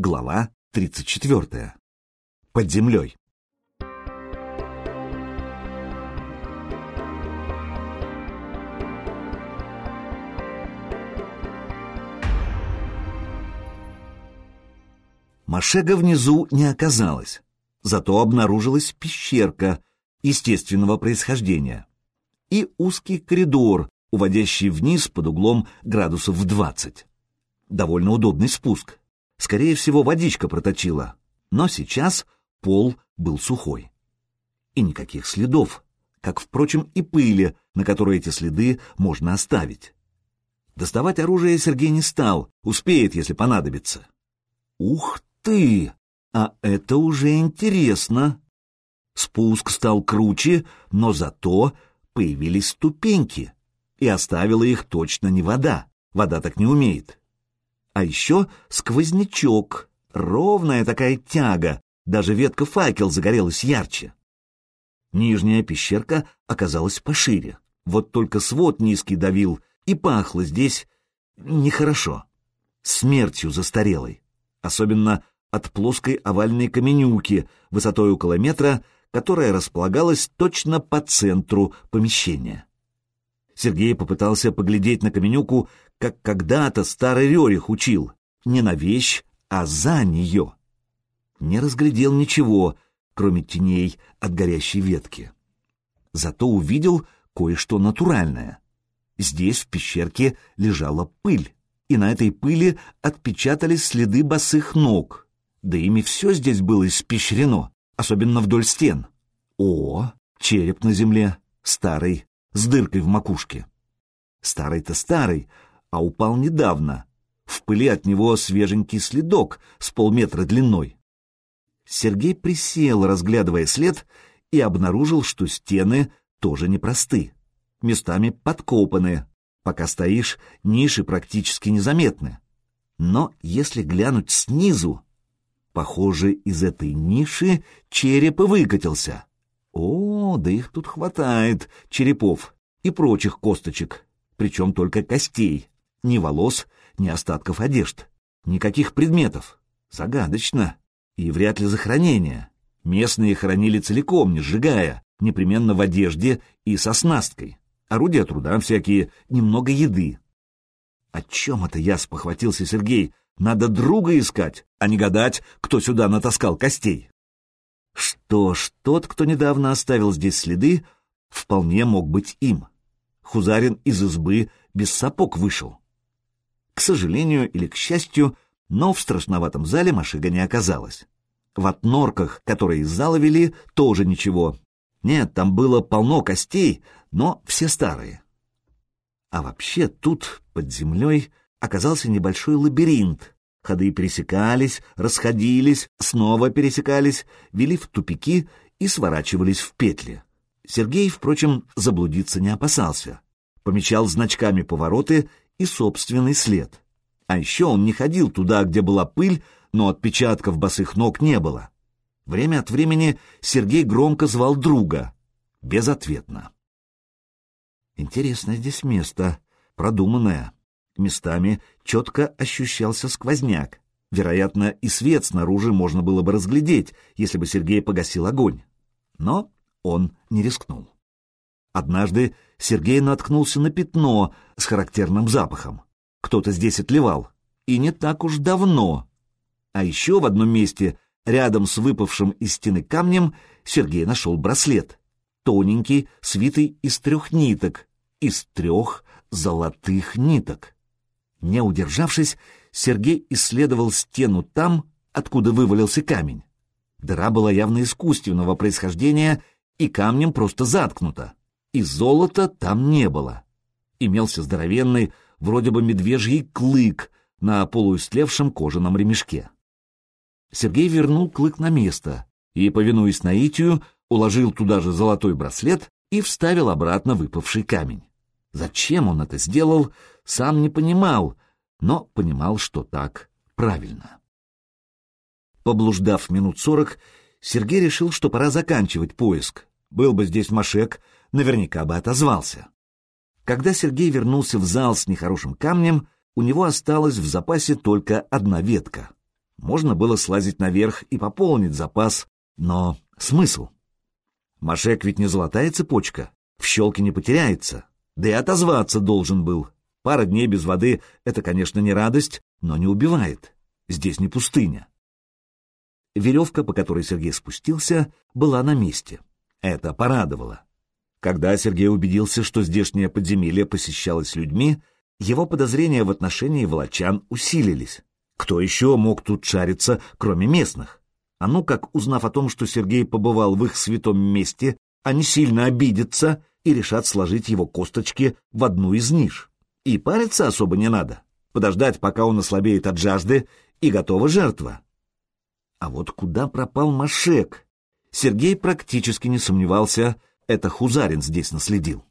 Глава 34. Под землей. Машега внизу не оказалось, зато обнаружилась пещерка естественного происхождения и узкий коридор, уводящий вниз под углом градусов в 20. Довольно удобный спуск. Скорее всего, водичка проточила, но сейчас пол был сухой. И никаких следов, как, впрочем, и пыли, на которой эти следы можно оставить. Доставать оружие Сергей не стал, успеет, если понадобится. Ух ты! А это уже интересно. Спуск стал круче, но зато появились ступеньки. И оставила их точно не вода. Вода так не умеет. А еще сквознячок, ровная такая тяга, даже ветка факел загорелась ярче. Нижняя пещерка оказалась пошире, вот только свод низкий давил, и пахло здесь нехорошо, смертью застарелой, особенно от плоской овальной каменюки высотой около метра, которая располагалась точно по центру помещения. Сергей попытался поглядеть на каменюку, как когда-то старый Рерих учил, не на вещь, а за нее. Не разглядел ничего, кроме теней от горящей ветки. Зато увидел кое-что натуральное. Здесь, в пещерке, лежала пыль, и на этой пыли отпечатались следы босых ног — да ими все здесь было испещрено, особенно вдоль стен. О, череп на земле, старый, с дыркой в макушке. Старый-то старый, а упал недавно. В пыли от него свеженький следок с полметра длиной. Сергей присел, разглядывая след, и обнаружил, что стены тоже непросты, местами подкопаны. Пока стоишь, ниши практически незаметны. Но если глянуть снизу, Похоже, из этой ниши череп и выкатился. О, да их тут хватает, черепов и прочих косточек, причем только костей, ни волос, ни остатков одежд, никаких предметов. Загадочно. И вряд ли захоронение. Местные хоронили целиком, не сжигая, непременно в одежде и со снасткой. Орудия труда всякие, немного еды. О чем это я спохватился Сергей, надо друга искать, а не гадать, кто сюда натаскал костей. Что ж, тот, кто недавно оставил здесь следы, вполне мог быть им. Хузарин из избы без сапог вышел. К сожалению или к счастью, но в страшноватом зале Машига не оказалась. В отнорках, которые из зала вели, тоже ничего. Нет, там было полно костей, но все старые. А вообще тут, под землей, оказался небольшой лабиринт. Ходы пересекались, расходились, снова пересекались, вели в тупики и сворачивались в петли. Сергей, впрочем, заблудиться не опасался. Помечал значками повороты и собственный след. А еще он не ходил туда, где была пыль, но отпечатков босых ног не было. Время от времени Сергей громко звал друга. Безответно. Интересное здесь место, продуманное. Местами четко ощущался сквозняк. Вероятно, и свет снаружи можно было бы разглядеть, если бы Сергей погасил огонь. Но он не рискнул. Однажды Сергей наткнулся на пятно с характерным запахом. Кто-то здесь отливал. И не так уж давно. А еще в одном месте, рядом с выпавшим из стены камнем, Сергей нашел браслет. Тоненький, свитый из трех ниток. Из трех золотых ниток. Не удержавшись, Сергей исследовал стену там, откуда вывалился камень. Дыра была явно искусственного происхождения и камнем просто заткнута. И золота там не было. Имелся здоровенный, вроде бы медвежий клык на полуистлевшем кожаном ремешке. Сергей вернул клык на место и, повинуясь наитию, уложил туда же золотой браслет и вставил обратно выпавший камень. Зачем он это сделал, сам не понимал, но понимал, что так правильно. Поблуждав минут сорок, Сергей решил, что пора заканчивать поиск. Был бы здесь Машек, наверняка бы отозвался. Когда Сергей вернулся в зал с нехорошим камнем, у него осталась в запасе только одна ветка. Можно было слазить наверх и пополнить запас, но смысл? Машек ведь не золотая цепочка, в щелке не потеряется, да и отозваться должен был. Пара дней без воды — это, конечно, не радость, но не убивает. Здесь не пустыня. Веревка, по которой Сергей спустился, была на месте. Это порадовало. Когда Сергей убедился, что здешнее подземелье посещалось людьми, его подозрения в отношении волочан усилились. Кто еще мог тут шариться, кроме местных? А ну как, узнав о том, что Сергей побывал в их святом месте, они сильно обидятся и решат сложить его косточки в одну из ниш. И париться особо не надо. Подождать, пока он ослабеет от жажды, и готова жертва. А вот куда пропал Машек? Сергей практически не сомневался, это Хузарин здесь наследил.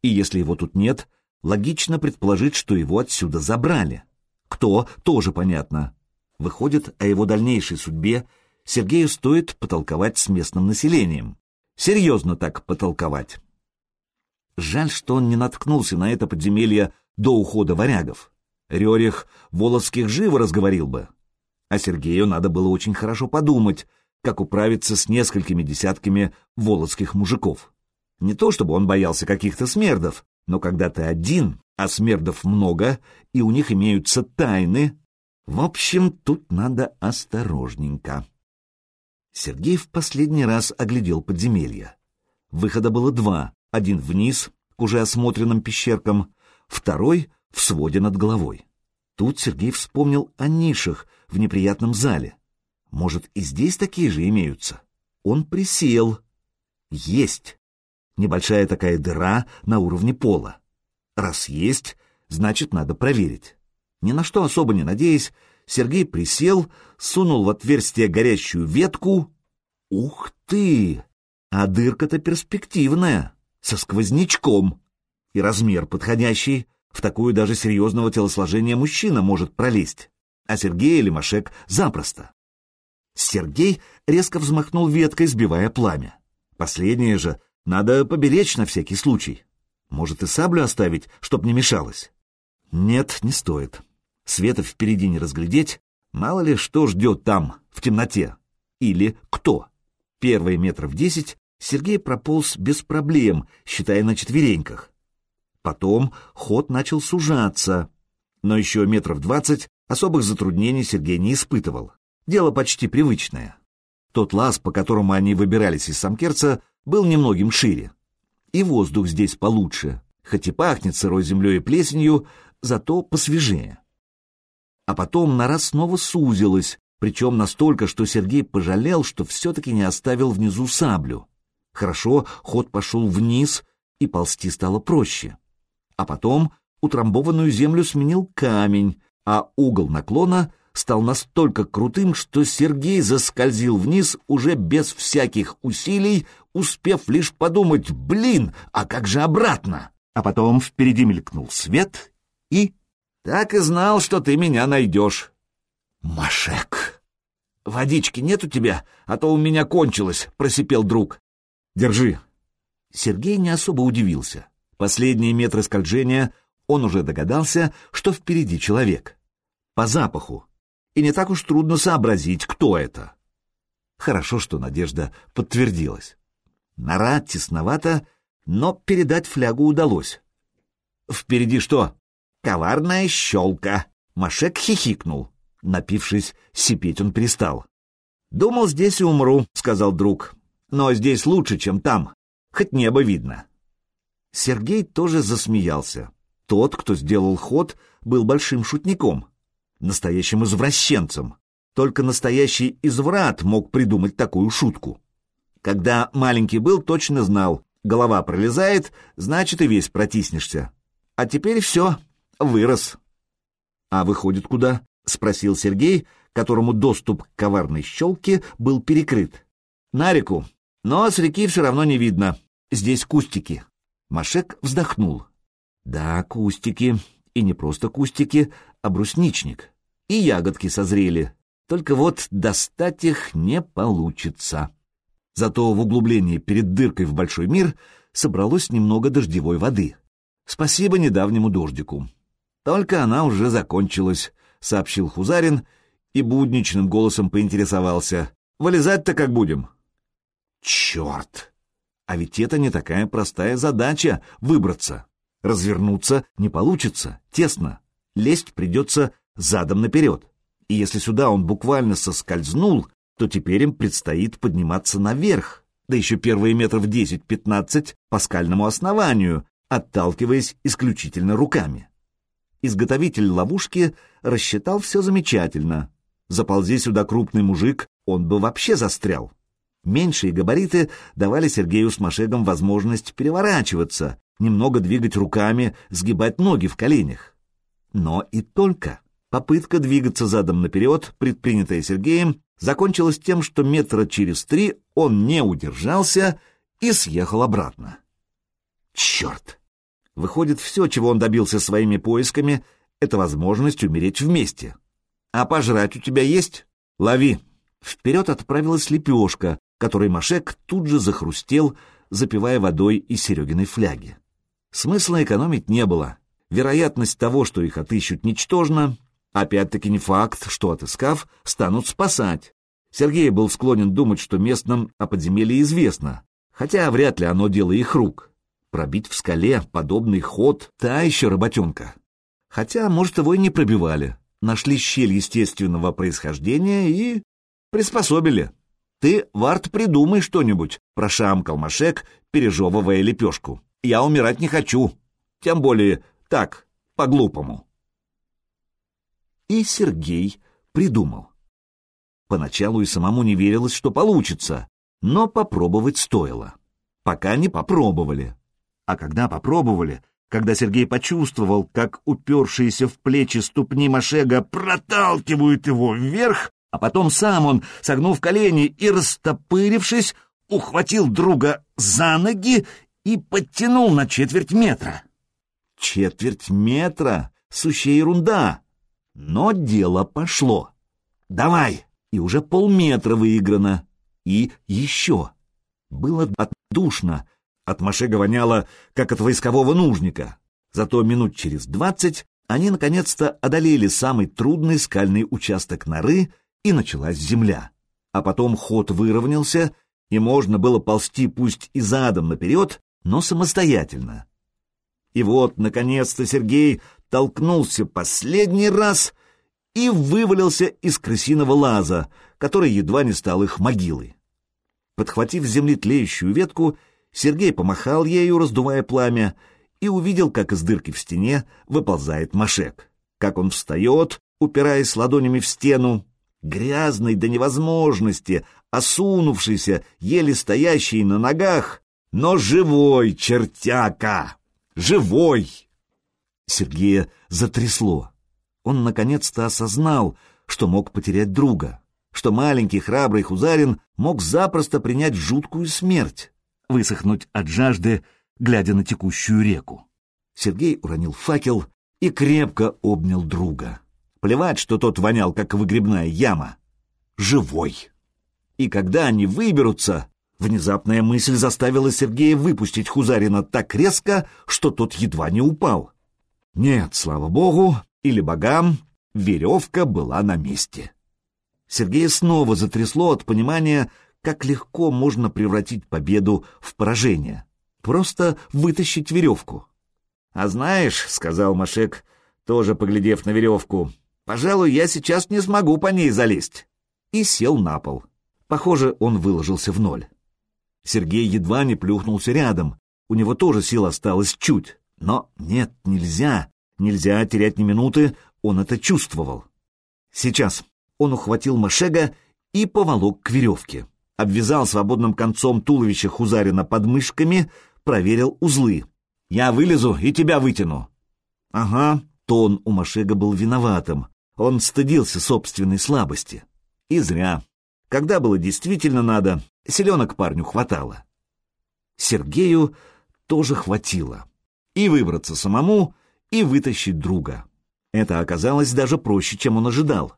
И если его тут нет, логично предположить, что его отсюда забрали. Кто, тоже понятно. Выходит, о его дальнейшей судьбе Сергею стоит потолковать с местным населением. Серьезно так потолковать. Жаль, что он не наткнулся на это подземелье до ухода варягов. Рерих Волоцких живо разговорил бы. А Сергею надо было очень хорошо подумать, как управиться с несколькими десятками волоцких мужиков. Не то чтобы он боялся каких-то смердов, но когда ты один, а смердов много, и у них имеются тайны, в общем, тут надо осторожненько. Сергей в последний раз оглядел подземелье. Выхода было два, один вниз, к уже осмотренным пещеркам, второй — в своде над головой. Тут Сергей вспомнил о нишах в неприятном зале. Может, и здесь такие же имеются? Он присел. Есть. Небольшая такая дыра на уровне пола. Раз есть, значит, надо проверить. Ни на что особо не надеясь, Сергей присел, сунул в отверстие горящую ветку. Ух ты! А дырка-то перспективная, со сквознячком. И размер подходящий, в такую даже серьезного телосложения мужчина может пролезть. А Сергей или Машек запросто. Сергей резко взмахнул веткой, сбивая пламя. Последнее же надо поберечь на всякий случай. Может, и саблю оставить, чтоб не мешалось? Нет, не стоит. Света впереди не разглядеть, мало ли что ждет там, в темноте. Или кто. Первые метров десять Сергей прополз без проблем, считая на четвереньках. Потом ход начал сужаться, но еще метров двадцать особых затруднений Сергей не испытывал. Дело почти привычное. Тот лаз, по которому они выбирались из Самкерца, был немногим шире. И воздух здесь получше, хоть и пахнет сырой землей и плесенью, зато посвежее. А потом нора снова сузилась, причем настолько, что Сергей пожалел, что все-таки не оставил внизу саблю. Хорошо, ход пошел вниз, и ползти стало проще. А потом утрамбованную землю сменил камень, а угол наклона стал настолько крутым, что Сергей заскользил вниз уже без всяких усилий, успев лишь подумать «Блин, а как же обратно?» А потом впереди мелькнул свет и... «Так и знал, что ты меня найдешь». «Машек!» «Водички нет у тебя, а то у меня кончилось», — просипел друг. «Держи». Сергей не особо удивился. Последние метры скольжения он уже догадался, что впереди человек. По запаху, и не так уж трудно сообразить, кто это. Хорошо, что надежда подтвердилась. Нора тесновато, но передать флягу удалось. «Впереди что?» «Коварная щелка!» Машек хихикнул. Напившись, сипеть он перестал. «Думал, здесь и умру», — сказал друг. «Но здесь лучше, чем там, хоть небо видно». Сергей тоже засмеялся. Тот, кто сделал ход, был большим шутником настоящим извращенцем. Только настоящий изврат мог придумать такую шутку. Когда маленький был, точно знал, голова пролезает, значит и весь протиснешься. А теперь все, вырос. — А выходит куда? — спросил Сергей, которому доступ к коварной щелке был перекрыт. — На реку. Но с реки все равно не видно. Здесь кустики. Машек вздохнул. — Да, кустики. И не просто кустики, а брусничник. И ягодки созрели. Только вот достать их не получится. Зато в углублении перед дыркой в большой мир собралось немного дождевой воды. Спасибо недавнему дождику. Только она уже закончилась, сообщил Хузарин и будничным голосом поинтересовался. «Вылезать-то как будем?» «Черт! А ведь это не такая простая задача — выбраться. Развернуться не получится, тесно. Лезть придется задом наперед. И если сюда он буквально соскользнул, то теперь им предстоит подниматься наверх, да еще первые метров 10-15 по скальному основанию, отталкиваясь исключительно руками. Изготовитель ловушки рассчитал все замечательно. Заползи сюда крупный мужик, он бы вообще застрял. Меньшие габариты давали Сергею с Машегом возможность переворачиваться, немного двигать руками, сгибать ноги в коленях. Но и только. Попытка двигаться задом наперед, предпринятая Сергеем, закончилась тем, что метра через три он не удержался и съехал обратно. Черт! Выходит, все, чего он добился своими поисками, это возможность умереть вместе. А пожрать у тебя есть? Лови. Вперед отправилась лепешка, которой Машек тут же захрустел, запивая водой из Серегиной фляги. Смысла экономить не было. Вероятность того, что их отыщут, ничтожна. Опять-таки не факт, что, отыскав, станут спасать. Сергей был склонен думать, что местным о подземелье известно, хотя вряд ли оно дело их рук. Пробить в скале подобный ход — та еще работенка. Хотя, может, его и не пробивали. Нашли щель естественного происхождения и приспособили. Ты, Варт, придумай что-нибудь, прошамкал Машек, пережевывая лепешку. Я умирать не хочу. Тем более так, по-глупому. И Сергей придумал. Поначалу и самому не верилось, что получится, но попробовать стоило. Пока не попробовали. А когда попробовали, когда Сергей почувствовал, как упершиеся в плечи ступни Машега проталкивают его вверх, а потом сам он, согнув колени и растопырившись, ухватил друга за ноги и подтянул на четверть метра. Четверть метра — сущая ерунда. Но дело пошло. Давай! И уже полметра выиграно. И еще. Было отдушно, от Машега воняло, как от войскового нужника. Зато минут через двадцать они наконец-то одолели самый трудный скальный участок норы, и началась земля. А потом ход выровнялся, и можно было ползти пусть и задом наперед, но самостоятельно. И вот, наконец-то, Сергей толкнулся последний раз и вывалился из крысиного лаза, который едва не стал их могилой. Подхватив с земли тлеющую ветку, Сергей помахал ею, раздувая пламя, и увидел, как из дырки в стене выползает Машек. Как он встает, упираясь ладонями в стену, грязный до невозможности, осунувшийся, еле стоящий на ногах, но живой чертяка! Живой! Сергея затрясло. Он наконец-то осознал, что мог потерять друга, что маленький храбрый Хузарин мог запросто принять жуткую смерть высохнуть от жажды, глядя на текущую реку. Сергей уронил факел и крепко обнял друга. Плевать, что тот вонял, как выгребная яма. Живой. И когда они выберутся, внезапная мысль заставила Сергея выпустить Хузарина так резко, что тот едва не упал. Нет, слава богу, или богам, веревка была на месте. Сергея снова затрясло от понимания, как легко можно превратить победу в поражение. Просто вытащить веревку. «А знаешь», — сказал Машек, тоже поглядев на веревку, — «пожалуй, я сейчас не смогу по ней залезть». И сел на пол. Похоже, он выложился в ноль. Сергей едва не плюхнулся рядом. У него тоже сил осталось чуть. Но нет, нельзя. Нельзя терять ни минуты, он это чувствовал. Сейчас он ухватил Машега и поволок к веревке обвязал свободным концом туловища Хузарина подмышками, проверил узлы. «Я вылезу и тебя вытяну». «Ага», тон у Машега был виноватым. Он стыдился собственной слабости. И зря. Когда было действительно надо, селенок парню хватало. Сергею тоже хватило. И выбраться самому, и вытащить друга. Это оказалось даже проще, чем он ожидал.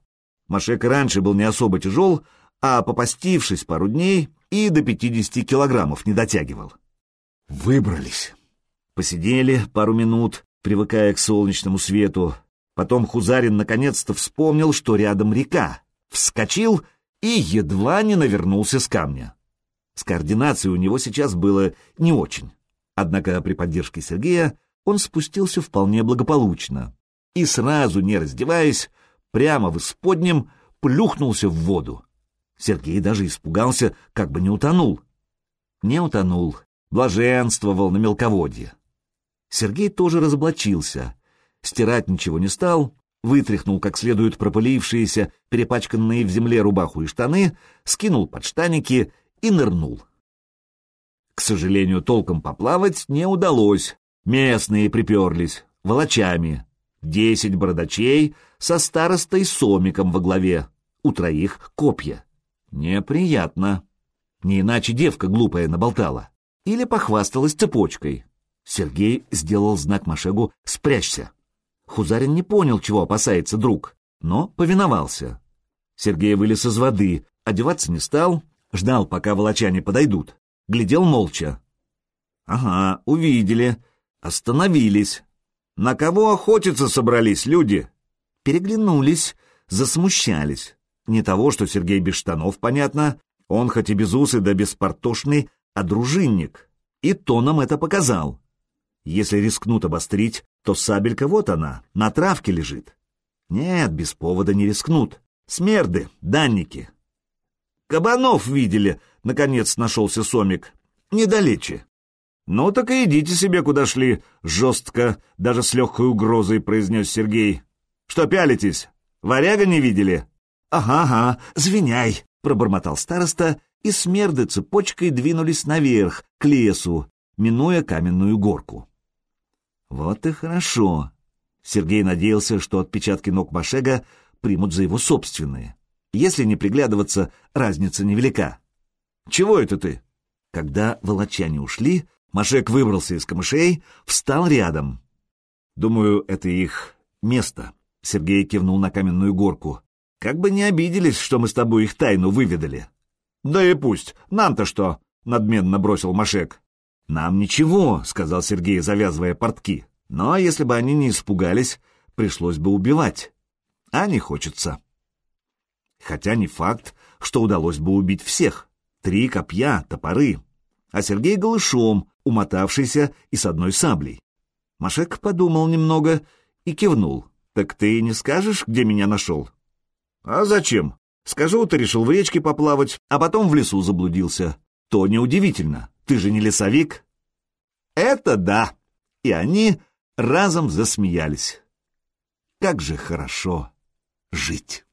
Машек раньше был не особо тяжел, а попастившись пару дней и до 50 килограммов не дотягивал. Выбрались. Посидели пару минут, привыкая к солнечному свету. Потом Хузарин наконец-то вспомнил, что рядом река. вскочил и едва не навернулся с камня. С координацией у него сейчас было не очень. Однако при поддержке Сергея он спустился вполне благополучно и сразу, не раздеваясь, прямо в исподнем плюхнулся в воду. Сергей даже испугался, как бы не утонул. Не утонул, блаженствовал на мелководье. Сергей тоже разоблачился. Стирать ничего не стал, вытряхнул как следует пропылившиеся, перепачканные в земле рубаху и штаны, скинул подштаники и нырнул. К сожалению, толком поплавать не удалось. Местные приперлись, волочами. Десять бородачей со старостой Сомиком во главе. У троих копья. Неприятно. Не иначе девка глупая наболтала. Или похвасталась цепочкой. Сергей сделал знак Машегу «Спрячься». Хузарин не понял, чего опасается друг, но повиновался. Сергей вылез из воды, одеваться не стал, ждал, пока волочане подойдут. Глядел молча. Ага, увидели. Остановились. На кого охотиться собрались люди? Переглянулись, засмущались. Не того, что Сергей без штанов, понятно. Он хоть и без усы да беспортошный, а дружинник. И тоном это показал. Если рискнут обострить, то сабелька вот она, на травке лежит. Нет, без повода не рискнут. Смерды, данники. Кабанов видели, наконец нашелся Сомик. Недалече. Ну так и идите себе, куда шли, жестко, даже с легкой угрозой произнес Сергей. Что пялитесь? Варяга не видели? Ага, ага, звеняй, пробормотал староста, и смерды цепочкой двинулись наверх, к лесу, минуя каменную горку. Вот и хорошо. Сергей надеялся, что отпечатки ног Машега примут за его собственные. Если не приглядываться, разница невелика. «Чего это ты?» Когда волочане ушли, Машек выбрался из камышей, встал рядом. «Думаю, это их место», — Сергей кивнул на каменную горку. «Как бы не обиделись, что мы с тобой их тайну выведали». «Да и пусть, нам-то что?» — надменно бросил Машек. «Нам ничего», — сказал Сергей, завязывая портки. «Но если бы они не испугались, пришлось бы убивать. А не хочется». Хотя не факт, что удалось бы убить всех. Три копья, топоры. А Сергей голышом, умотавшийся и с одной саблей. Машек подумал немного и кивнул. «Так ты не скажешь, где меня нашел?» «А зачем? Скажу, ты решил в речке поплавать, а потом в лесу заблудился. То неудивительно. Ты же не лесовик?» «Это да!» И они разом засмеялись. «Как же хорошо жить!»